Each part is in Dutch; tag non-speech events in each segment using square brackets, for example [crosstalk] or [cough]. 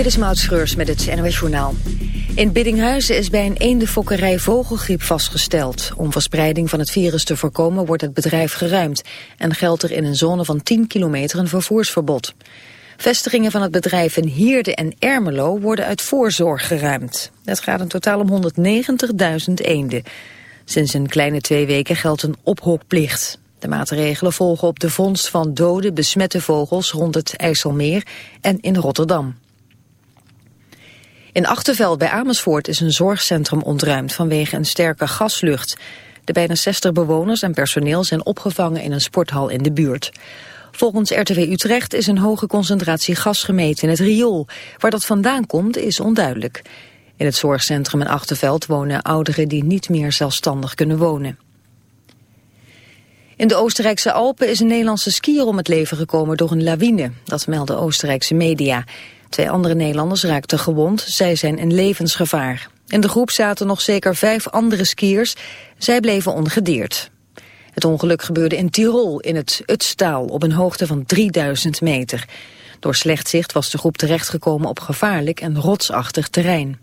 Dit is Maud Schreurs met het NOS Journaal. In Biddinghuizen is bij een eendenfokkerij vogelgriep vastgesteld. Om verspreiding van het virus te voorkomen wordt het bedrijf geruimd... en geldt er in een zone van 10 kilometer een vervoersverbod. Vestigingen van het bedrijf in Hierde en Ermelo worden uit voorzorg geruimd. Het gaat in totaal om 190.000 eenden. Sinds een kleine twee weken geldt een ophokplicht. De maatregelen volgen op de vondst van dode besmette vogels rond het IJsselmeer en in Rotterdam. In Achterveld bij Amersfoort is een zorgcentrum ontruimd vanwege een sterke gaslucht. De bijna 60 bewoners en personeel zijn opgevangen in een sporthal in de buurt. Volgens RTW Utrecht is een hoge concentratie gas gemeten in het riool. Waar dat vandaan komt is onduidelijk. In het zorgcentrum in Achterveld wonen ouderen die niet meer zelfstandig kunnen wonen. In de Oostenrijkse Alpen is een Nederlandse skier om het leven gekomen door een lawine. Dat melden Oostenrijkse media. Twee andere Nederlanders raakten gewond. Zij zijn in levensgevaar. In de groep zaten nog zeker vijf andere skiers. Zij bleven ongedeerd. Het ongeluk gebeurde in Tirol, in het Utstaal, op een hoogte van 3000 meter. Door slecht zicht was de groep terechtgekomen op gevaarlijk en rotsachtig terrein.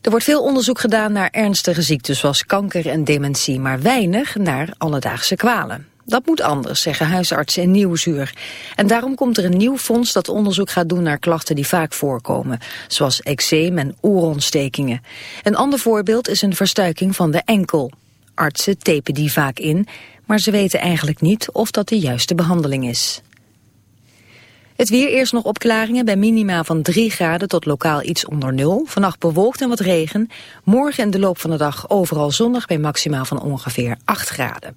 Er wordt veel onderzoek gedaan naar ernstige ziektes zoals kanker en dementie, maar weinig naar alledaagse kwalen. Dat moet anders, zeggen huisartsen in Nieuwzuur. En daarom komt er een nieuw fonds dat onderzoek gaat doen naar klachten die vaak voorkomen, zoals eczeem en oorontstekingen. Een ander voorbeeld is een verstuiking van de enkel. Artsen tapen die vaak in, maar ze weten eigenlijk niet of dat de juiste behandeling is. Het weer eerst nog opklaringen bij minima van 3 graden tot lokaal iets onder nul. Vannacht bewolkt en wat regen. Morgen in de loop van de dag overal zonnig bij maximaal van ongeveer 8 graden.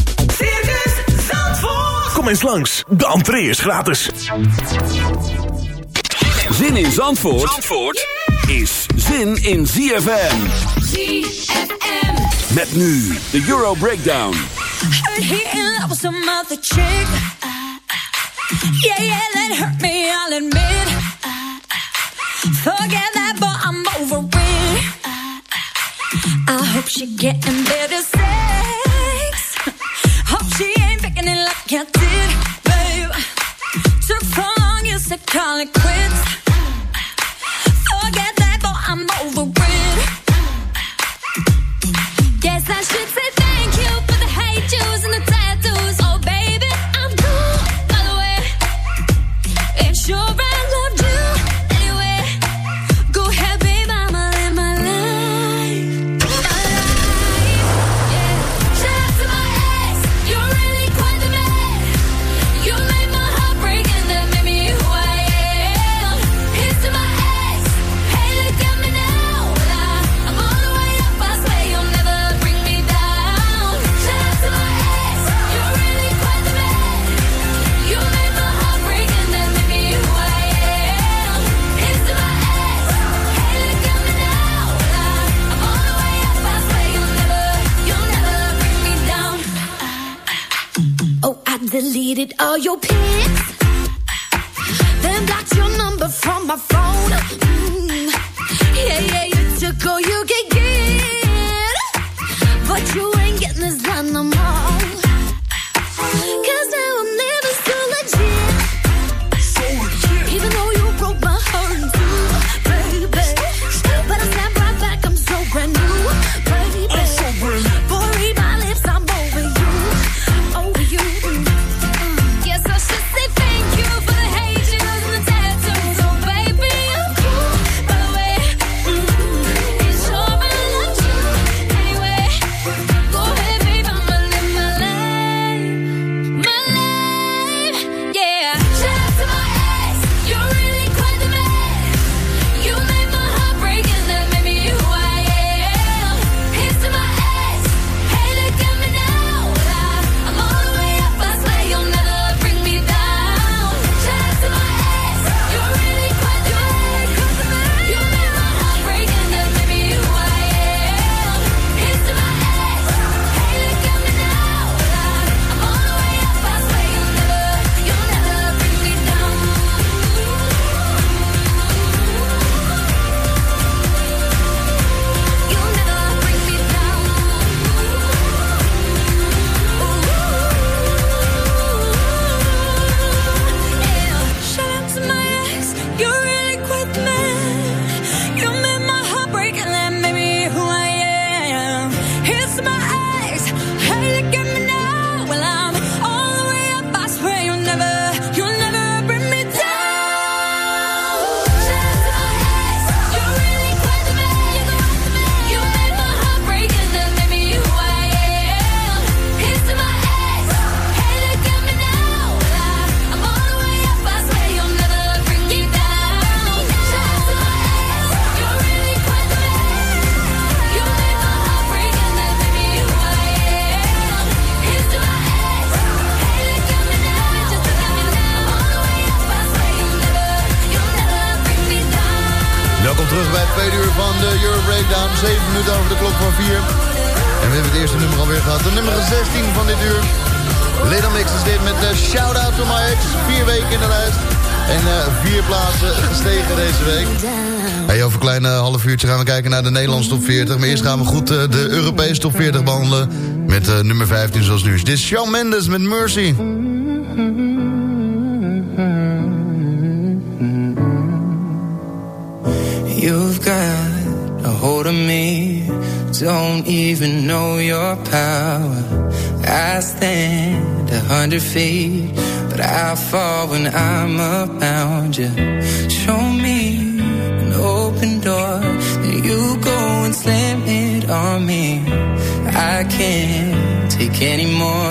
Kom eens langs, de entree is gratis. Zin in Zandvoort, Zandvoort is zin in ZFM. ZFM. Met nu de Euro Breakdown. Heard he in love with some other chick. Yeah, yeah, that hurt me, I'll admit. Forget that, but I'm over it. I hope she getting better sex. Hope she ain't picking it like I did, said call it quits. Forget that, but I'm over it. Guess I should your pics. de Nederlandse top 40. Maar eerst gaan we goed eh, de Europese top 40 behandelen. Met eh, nummer 15 zoals nu is. Dit is Shawn Mendes met Mercy. You've got a hold of me. Don't even know your power. I stand a hundred feet. But I fall when I'm around you. Show me anymore.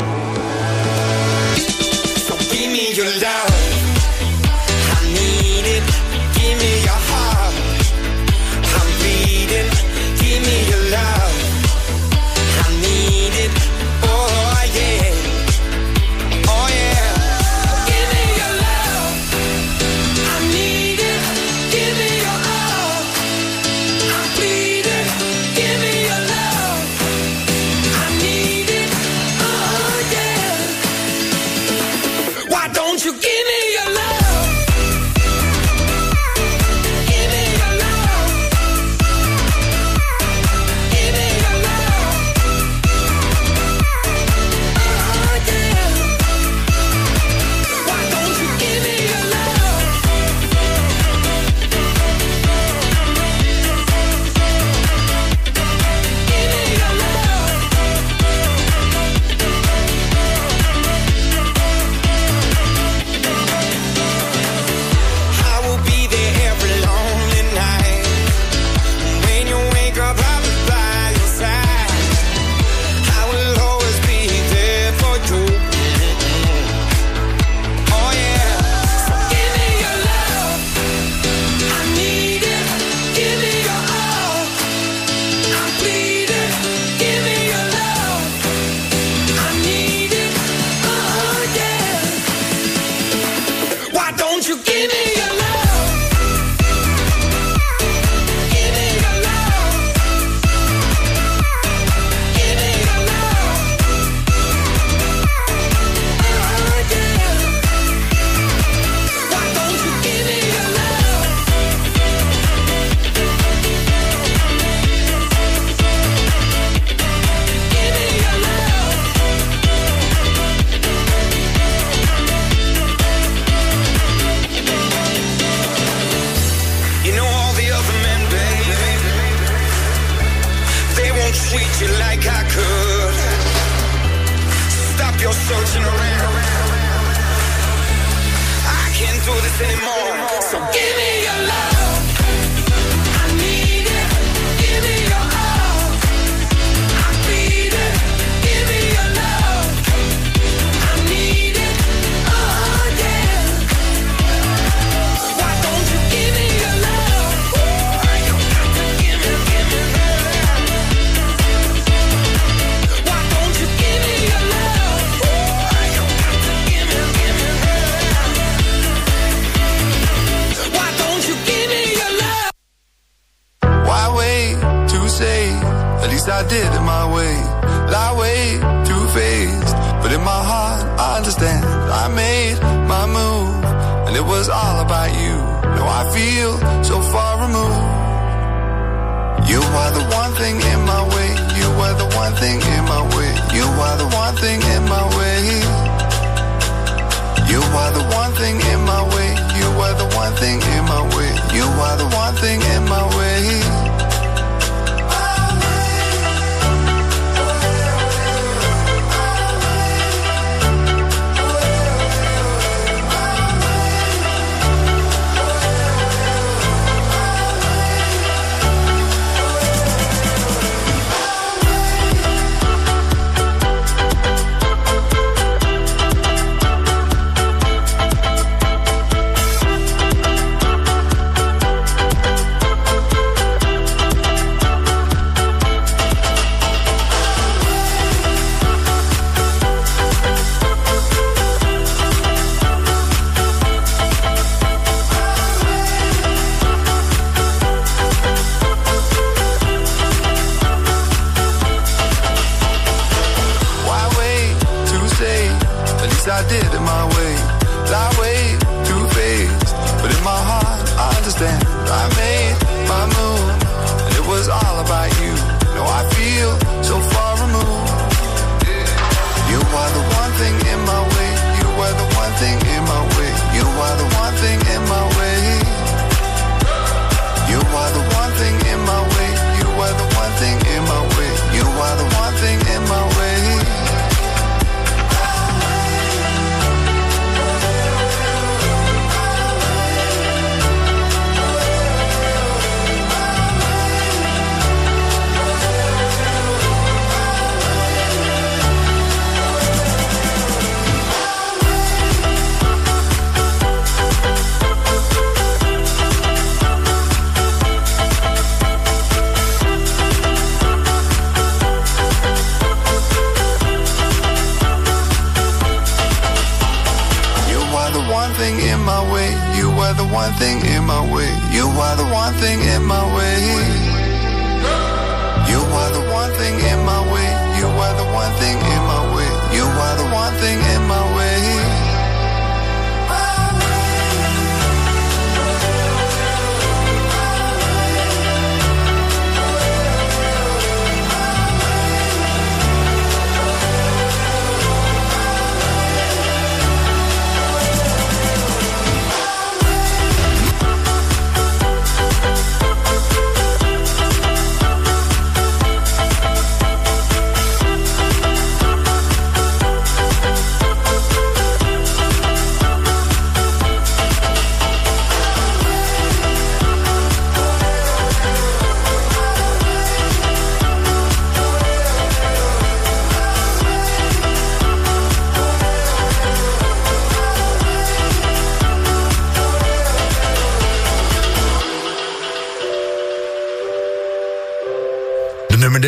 Anymore.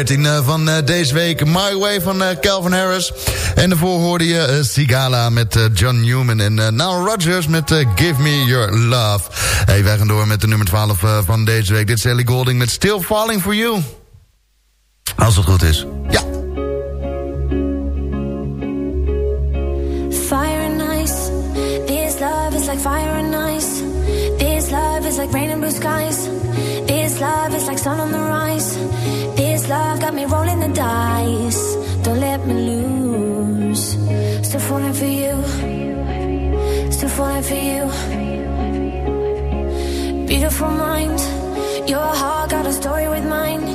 13 eh, van eh, deze week. My Way van eh, Calvin Harris. En daarvoor hoorde je Sigala met John Newman. En Nile Rodgers met Give Me Your Love. Hey, wij gaan door met de nummer 12 van deze week. Dit is Ellie Golding met Still Falling For You. Als het goed is. Ja. Fire and ice. This love is like fire and ice. This love is like rain and blue skies. This love is like sun on the rise. love got me rolling the dice. Don't let me lose. Still falling for you. Still falling for you. Beautiful mind. Your heart got a story with mine.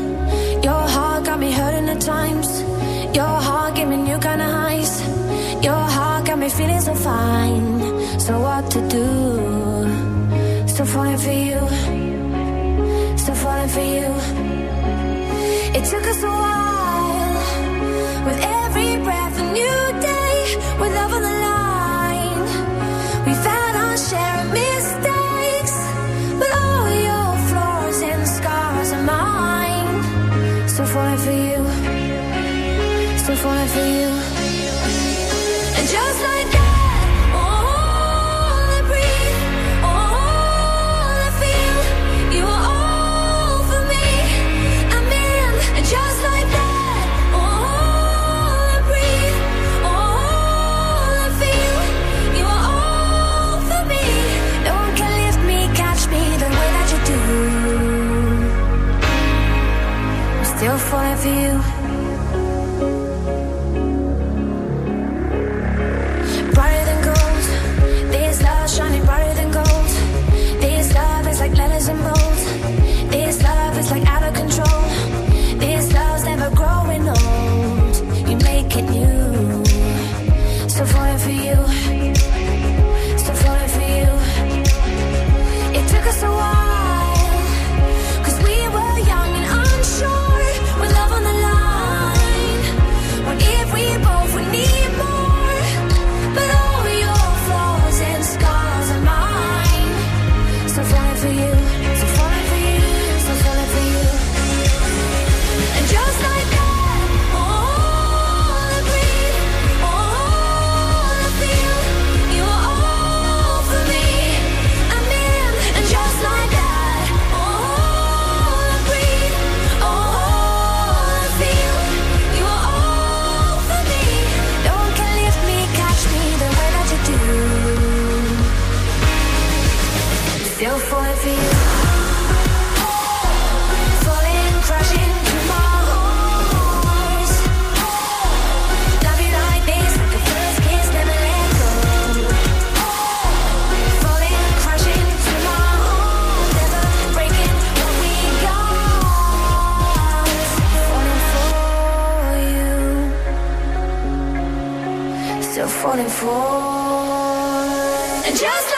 Your heart got me hurting at times. Your heart gave me new kind of highs. Your heart got me feeling so fine. So what to do? Still falling for you. Still falling for you. It took us a while you're falling for. And just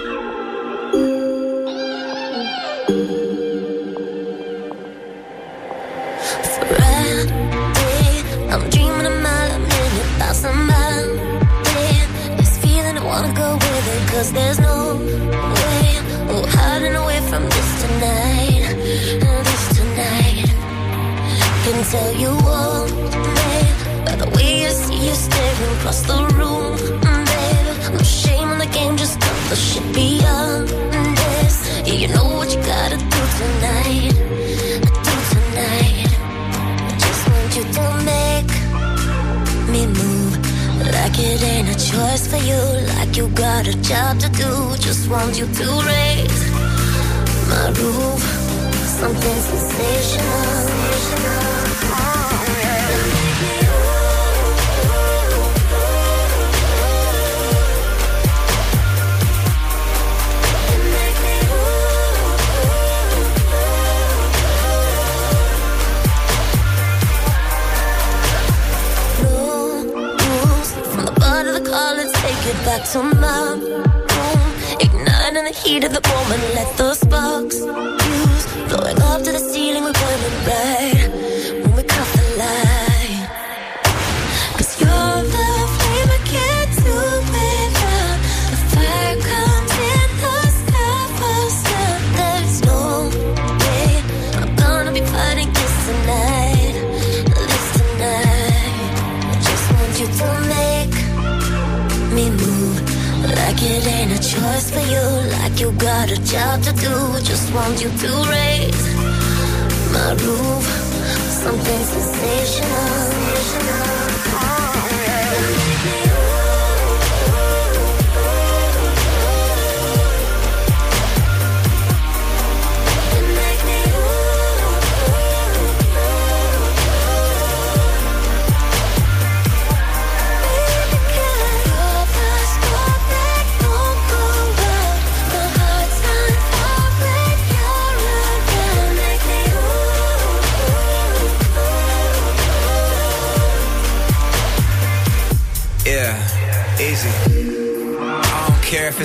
You got a job to do. Just want you to raise my roof. Something sensational. The heat of the job to do. Just want you to raise my roof. Something sensational. Yeah,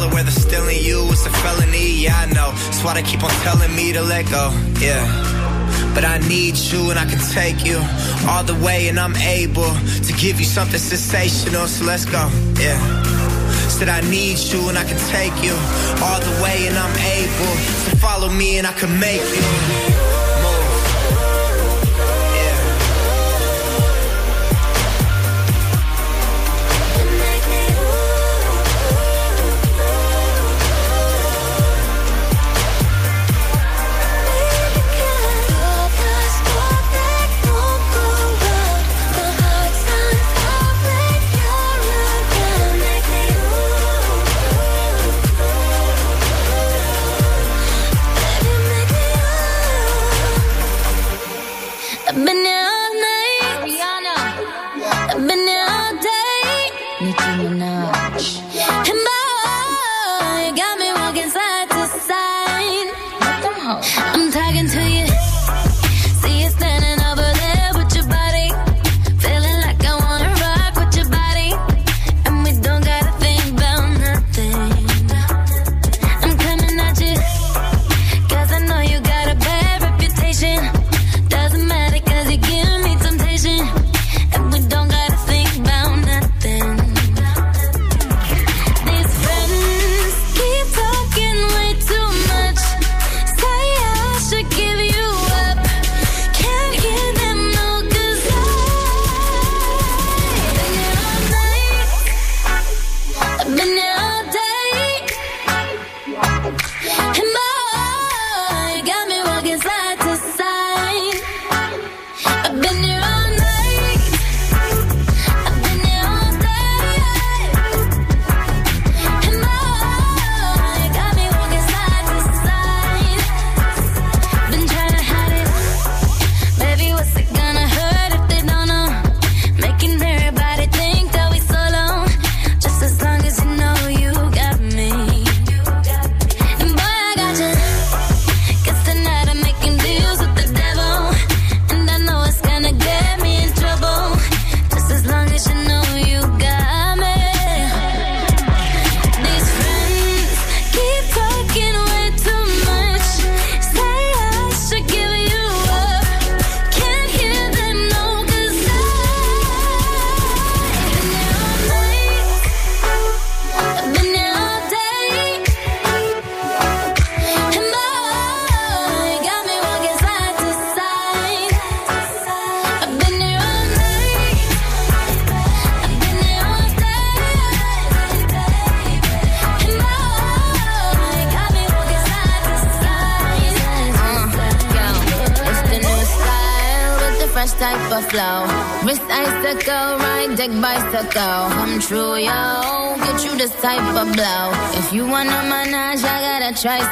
Aware that stealing you is a felony, yeah, I know. That's why they keep on telling me to let go, yeah. But I need you and I can take you all the way, and I'm able to give you something sensational, so let's go, yeah. Said I need you and I can take you all the way, and I'm able to follow me and I can make you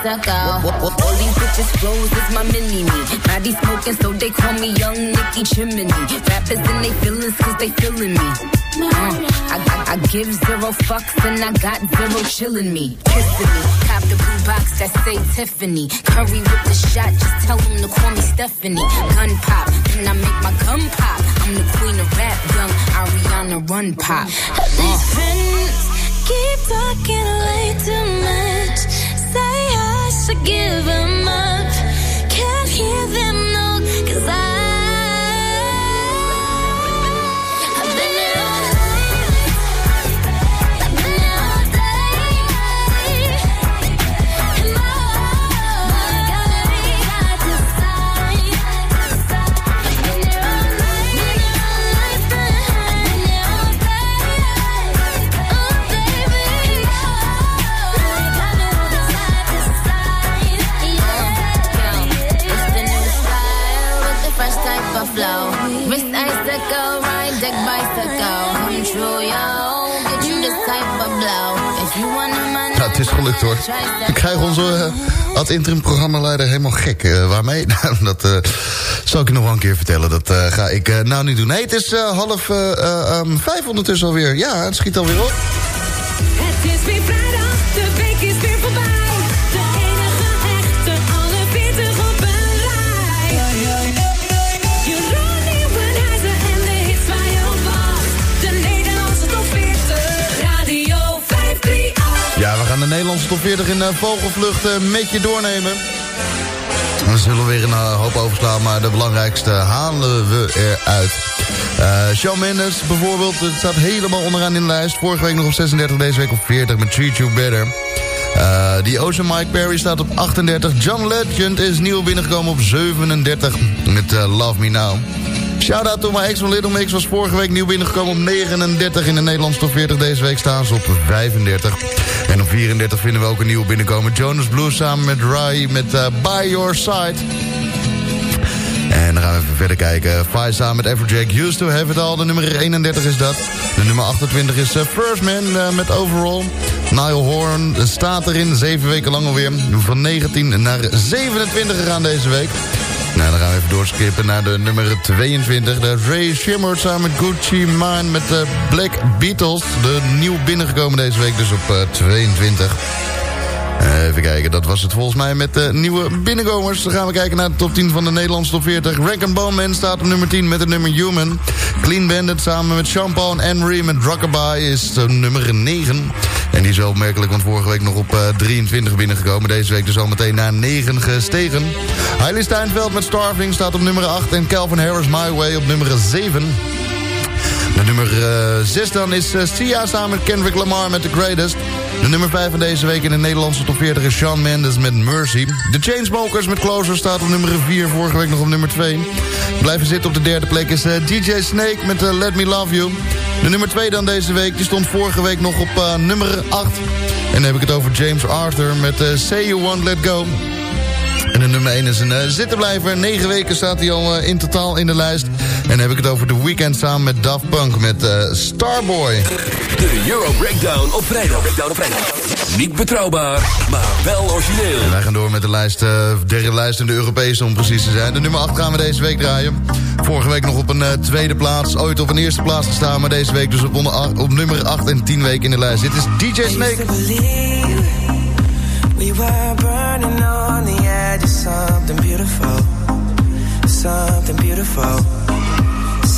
a tricycle. All these bitches flows is my mini me. Body smoking, so they call me Young Nicky Chimney. Rappers in they feelings, cause they feeling me. Uh, I, I, I give zero fucks and I got zero chillin' me. Kissing me. Cop the blue box that say Tiffany. Curry with the shot, just tell them to call me Stephanie. Gun pop, then I make my gun pop. I'm the queen of rap, young Ariana Run Pop. These friends keep talking way too much. Should give them up. Can't hear them, no, cause I. het is gelukt hoor. Ik krijg onze uh, ad interim programmaleider helemaal gek. Eh, waarmee? [laughs] Nou, dat eh, zal ik nog wel een keer vertellen. Dat ga ik nou niet doen. Het is half ehm, vijf ondertussen alweer. Ja, het schiet alweer op. Het is weer vrijdag, gaan de Nederlandse top 40 in uh, vogelvlucht eh, met je doornemen. We zullen weer een eh, hoop overslaan, maar de belangrijkste halen we eruit. Eh Shawn Mendes bijvoorbeeld, het staat helemaal onderaan in de lijst. Vorige week nog op 36, deze week op 40 met Treat You Better. Eh die Ocean Mike Perry staat op 38. John Legend is nieuw binnengekomen op 37 met eh, Love Me Now. Shout-out to my ex van Little Mix was vorige week nieuw binnengekomen op 39 in de Nederlandse top 40. Deze week staan ze op 35. En op 34 vinden we ook een nieuwe binnenkomen. Jonas Blue samen met Rai met eh, By Your Side. En dan gaan we even verder kijken. Five samen met Everjack, Used to Have It All. De nummer 31 is dat. De nummer 28 is eh, First Man eh, met Overall. Niall Horn staat erin, zeven weken lang alweer. Van 19 naar 27 gegaan deze week. Nou, dan gaan we even doorskippen naar de nummer 22. De Ray Shimmer samen met Gucci Mane met de Black Beatles. De nieuw binnengekomen deze week, dus op eh, 22. Eh, even kijken, dat was het volgens mij met de nieuwe binnenkomers. Dan gaan we kijken naar de top 10 van de Nederlandse top 40. Rankin Bowman staat op nummer 10 met het nummer Human. Clean Bandit samen met Champagne en Henry met is nummer 9. En die is wel opmerkelijk, want vorige week nog op eh, 23 binnengekomen. Deze week dus al meteen naar 9 gestegen. Hailey Steinfeld met Starving staat op nummer 8. En Calvin Harris My Way op nummer 7. De nummer 6 dan is eh, Sia samen met Kendrick Lamar met The Greatest. De nummer 5 van deze week in de Nederlandse top 40 is Shawn Mendes met Mercy. De Chainsmokers met Closer staat op nummer 4, vorige week nog op nummer 2. Blijven zitten op de derde plek is eh, DJ Snake met eh, Let Me Love You. De nummer 2 dan deze week, die stond vorige week nog op eh, nummer 8. En dan heb ik het over James Arthur met Say You Won't Let Go. En de nummer 1 is een uh, zittenblijver. 9 weken staat hij al uh, in totaal in de lijst. En dan heb ik het over The Weeknd samen met Daft Punk met uh, Starboy. De Euro Breakdown op vrijdag. Breakdown op vrijdag. Niet betrouwbaar, maar wel origineel. En wij gaan door met de lijst, uh, derde lijst in de Europese om precies te zijn. De nummer 8 gaan we deze week draaien. Vorige week nog op een uh, tweede plaats. Ooit op een eerste plaats gestaan. Maar deze week dus op, onder, op nummer 8 en 10 weken in de lijst. Dit is DJ Snake. We were burning on the edge of something beautiful, something beautiful.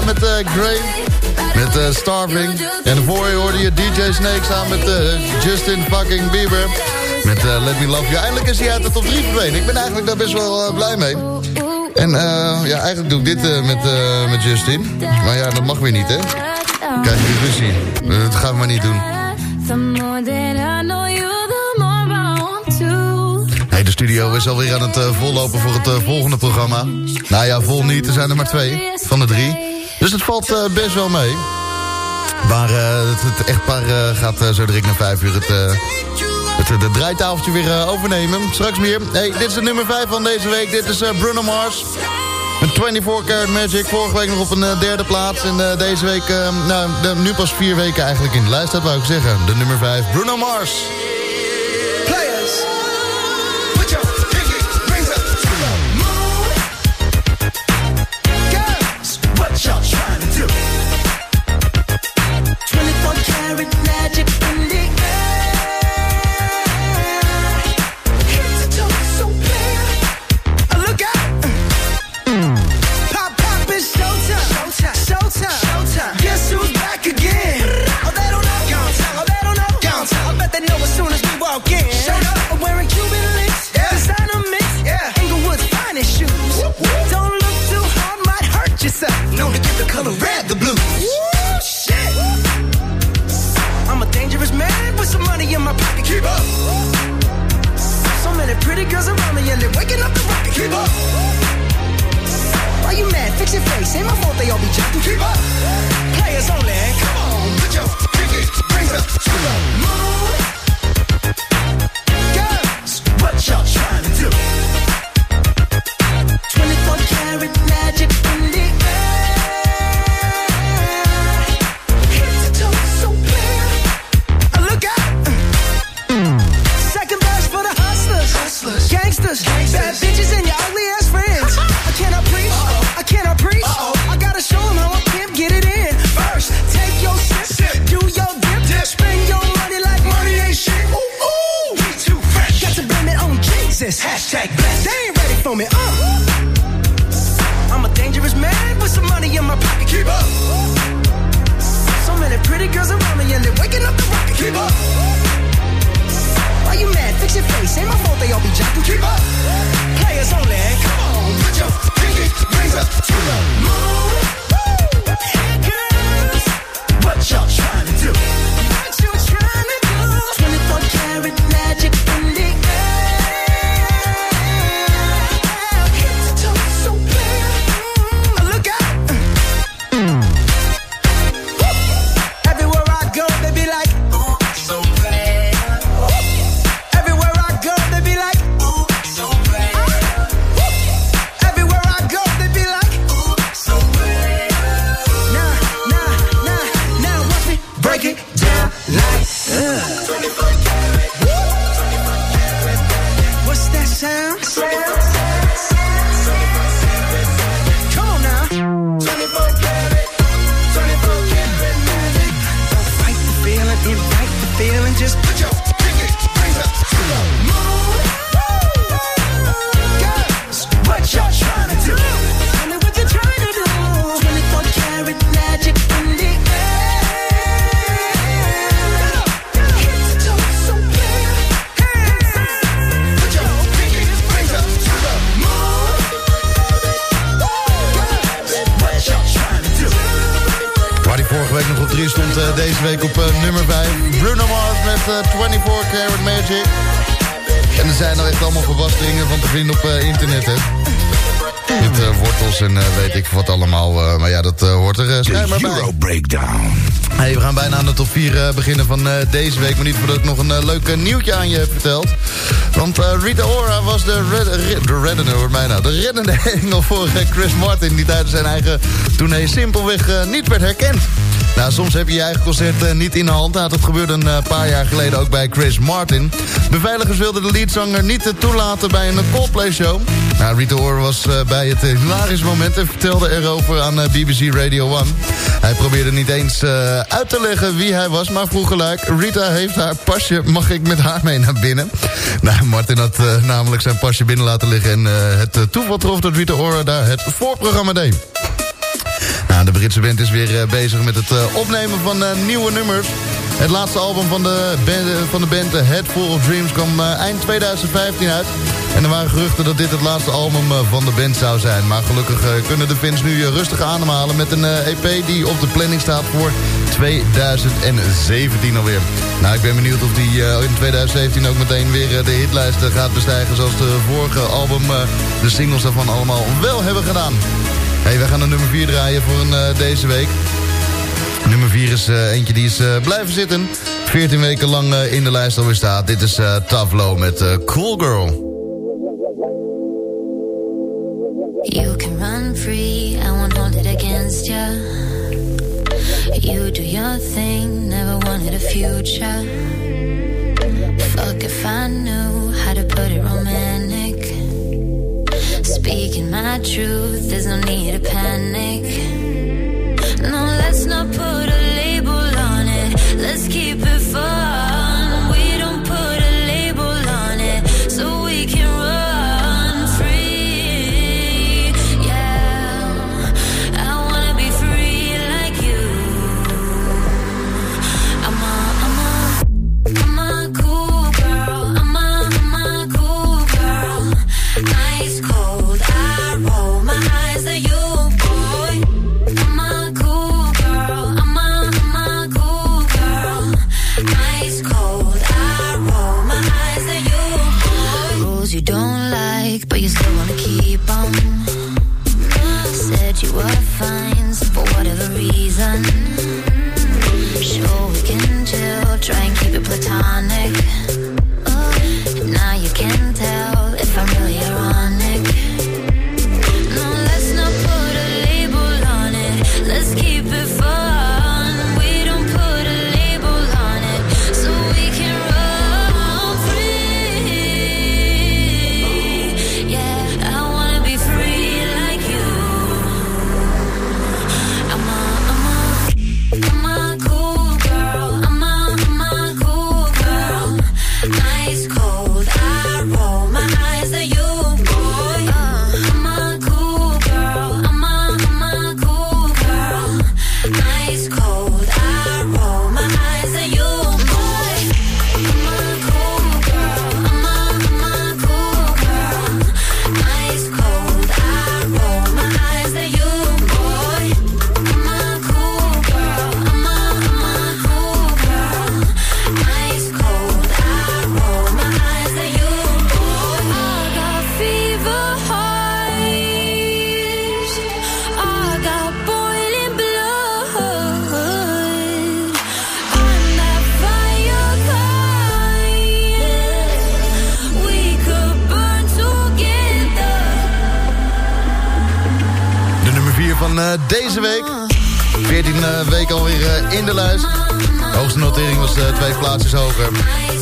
samen met uh, Gray. Met eh, Starving. En voor je hoorde je DJ Snake samen met eh, Justin fucking Bieber. Met Let Me Love You. Eindelijk is hij uit de top 3 verdwenen. Ik ben eigenlijk daar best wel blij mee. En ja, eigenlijk doe ik dit met, met Justin. Maar ja, dat mag weer niet, hè. Kijk, je ruzie. Dat gaan we maar niet doen. Hey, de studio is alweer aan het vollopen voor het volgende programma. Nou ja, vol niet. Er zijn er maar twee van de drie. Dus het valt eh, best wel mee. Maar eh, het, het, echtpaar eh, gaat zo direct na vijf uur het, het, het, draaitafeltje weer overnemen. Straks meer. Hey, dit is de nummer vijf van deze week. Dit is Bruno Mars. Met 24 Karat Magic. Vorige week nog op een derde plaats. En deze week, nou, nu pas vier weken eigenlijk in de lijst. Dat wou ik zeggen. De nummer vijf, Bruno Mars. Players. Same for the old beach to keep up. Players only. Nog op 3 stond, eh, deze week op eh, nummer 5. Bruno Mars met eh, 24 Karat Magic. En er zijn nog echt allemaal verbasteringen van te vinden op eh, internet, hè. Met eh, wortels en eh, weet ik wat allemaal. eh, maar ja, dat hoort er schijnbaar bij. Euro Breakdown. Hey, we gaan bijna aan de top 4 beginnen van deze week. Maar niet voordat ik nog een leuk nieuwtje aan je heb verteld. Want Rita Ora was de, red, red- de reddende, hoort mij nou, de reddende [laughs] engel voor Chris Martin... die tijdens zijn eigen tournee simpelweg niet werd herkend. Nou, soms heb je je eigen concert niet in de hand. Nou, dat gebeurde een paar jaar geleden ook bij Chris Martin. Beveiligers wilden de leadzanger niet toelaten bij een Coldplay-show. Nou, Rita Ora was eh, het eh, hilarische moment... en vertelde erover aan eh, BBC Radio 1. Hij probeerde niet eens eh, uit te leggen wie hij was... maar vroeg gelijk, Rita heeft haar pasje... mag ik met haar mee naar binnen? Nou, Martin had eh, namelijk zijn pasje binnen laten liggen... en eh, het eh, toeval trof dat Rita Ora daar het voorprogramma deed. Nou, de Britse band is weer eh, bezig met het eh, opnemen van eh, nieuwe nummers. Het laatste album van de band, van de band eh, Head Full of Dreams kwam eh, eind 2015 uit. En er waren geruchten dat dit het laatste album eh, van de band zou zijn. Maar gelukkig kunnen de fans nu rustig ademhalen met een EP die op de planning staat voor 2017 alweer. Nou, ik ben benieuwd of die in 2017 ook meteen weer de hitlijsten gaat bestijgen... zoals de vorige album de singles daarvan allemaal wel hebben gedaan. Hey, wij gaan naar nummer 4 draaien voor deze week. Nummer 4 is eh, eentje die is eh, blijven zitten. 14 weken lang eh, in de lijst alweer staat. Dit is Tough Low met Cool Girl. You can run free, I won't hold it against ya. You do your thing, never wanted a future. Fuck if I knew how to put it romantic. Speaking my truth, there's no need to panic. No, let's not put a label on it. Let's keep it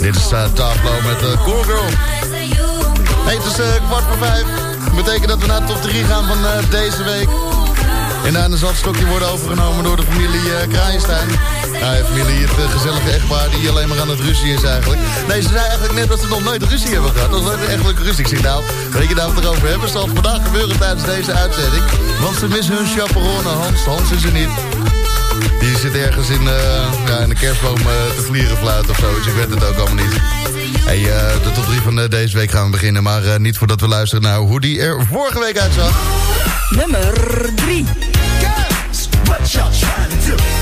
Dit is uh, Taflo met uh, Core Girl. Hey, het is kwart voor vijf. Betekent dat we naar de top 3 gaan van deze week. En zal het stokje worden overgenomen door de familie uh, Kraaienstein. Nou, familie, het gezellige echtpaar die alleen maar aan het ruzie is eigenlijk. Nee, ze zei eigenlijk net dat ze nog nooit ruzie hebben gehad. Dat was echt leuke ruzie. Ik nou, weet je daar wat erover hebben? Zal het vandaag gebeuren tijdens deze uitzending. Want ze missen hun chaperone Hans. Hans is er niet. Die zit ergens in, uh, ja, in de kerstboom te vlieren fluiten of zoiets. Ik weet het ook allemaal niet. Hey, de top 3 van deze week gaan we beginnen. Maar niet voordat we luisteren naar hoe die er vorige week uitzag. Nummer 3. What y'all trying to do?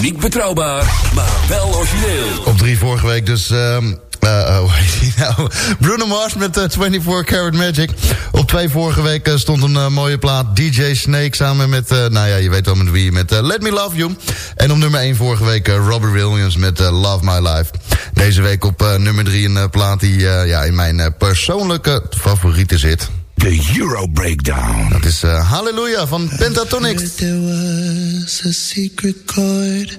Niet betrouwbaar, maar wel origineel. Op drie vorige week dus... Um, uh, hoe nou? [laughs] Bruno Mars met uh, 24 Karat Magic. Op twee vorige week stond een mooie plaat. DJ Snake samen met, nou ja, je weet wel met wie, met Let Me Love You. En op nummer 1 vorige week Robert Williams met Love My Life. Deze week op nummer 3 een plaat die ja, in mijn persoonlijke favorieten zit. De Euro Breakdown. Dat is uh, Hallelujah van Pentatonix. There was a secret chord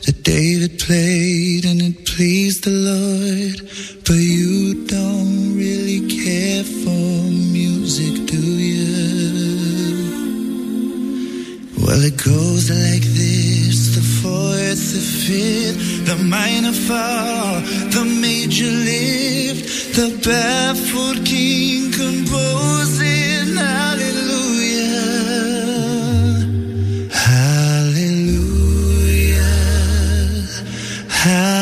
that David played and it pleased the Lord. But you don't really care for music, do you? Well, it goes like this the fourth, the fifth, the minor fall, the major lift, the baffled king composing hallelujah. Hallelujah. Hallelujah.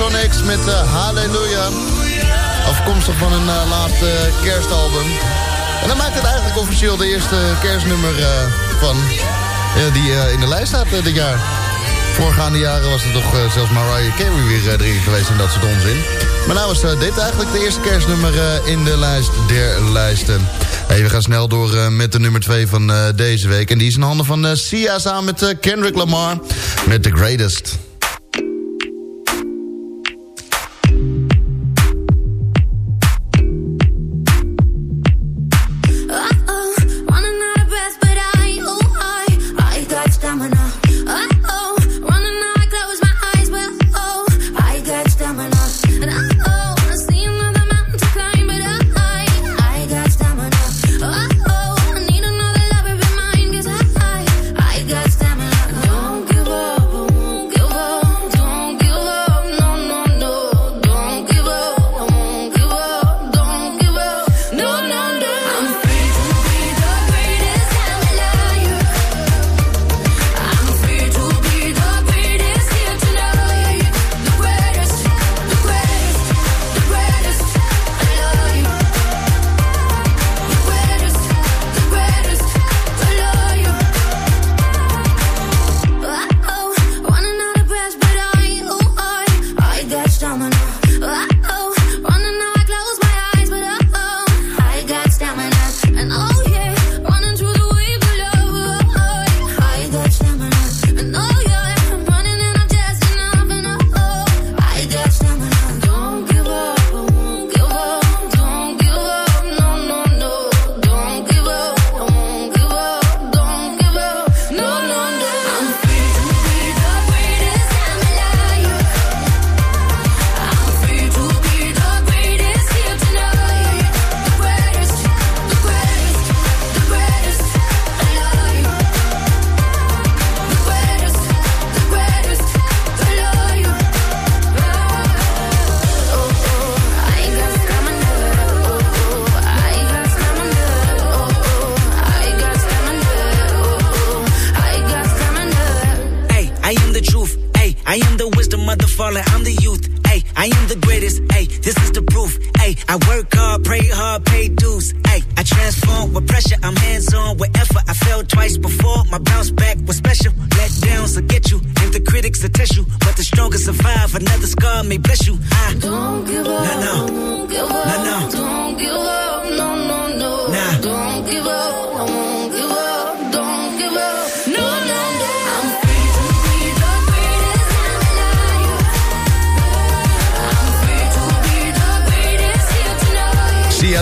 Pentatonix met uh, Halleluja. Afkomstig van een uh, laatste kerstalbum. En dan maakt het eigenlijk officieel de eerste kerstnummer van... die in de lijst staat dit jaar. Voorgaande jaren was het toch zelfs Mariah Carey weer erin geweest in dat soort onzin. Maar nou was dit eigenlijk de eerste kerstnummer in de lijst der lijsten. Hey, we gaan snel door met de nummer 2 van deze week. En die is in handen van uh, Sia samen met Kendrick Lamar. Met The Greatest.